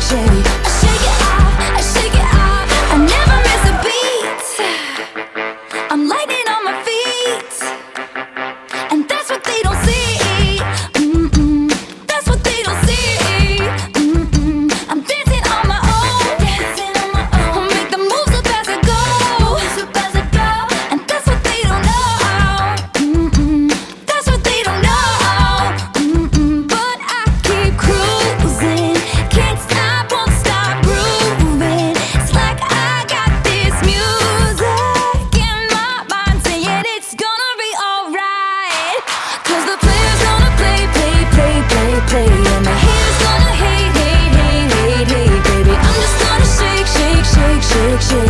shady. Action.